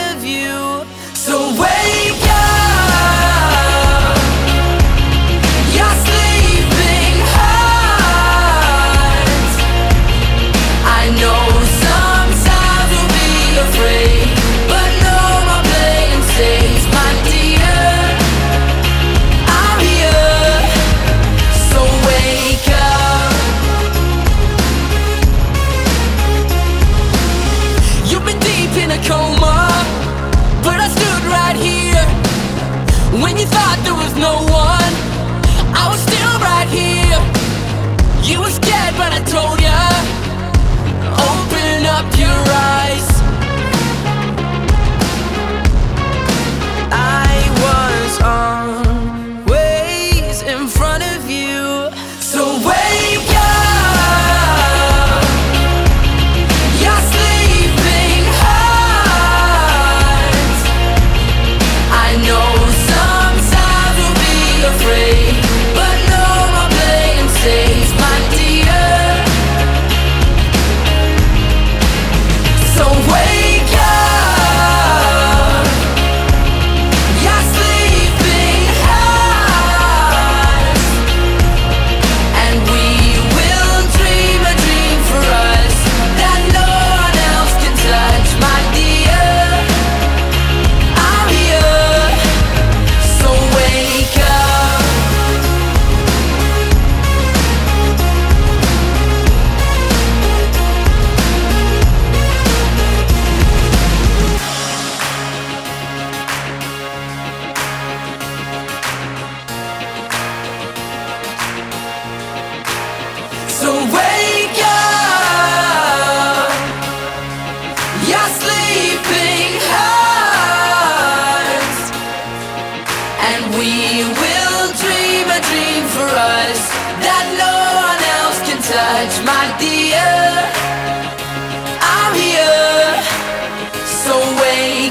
of you. So wait. When you thought there was no one, I was still right here. You were scared, but I told you. my dear. I'm here, so wait.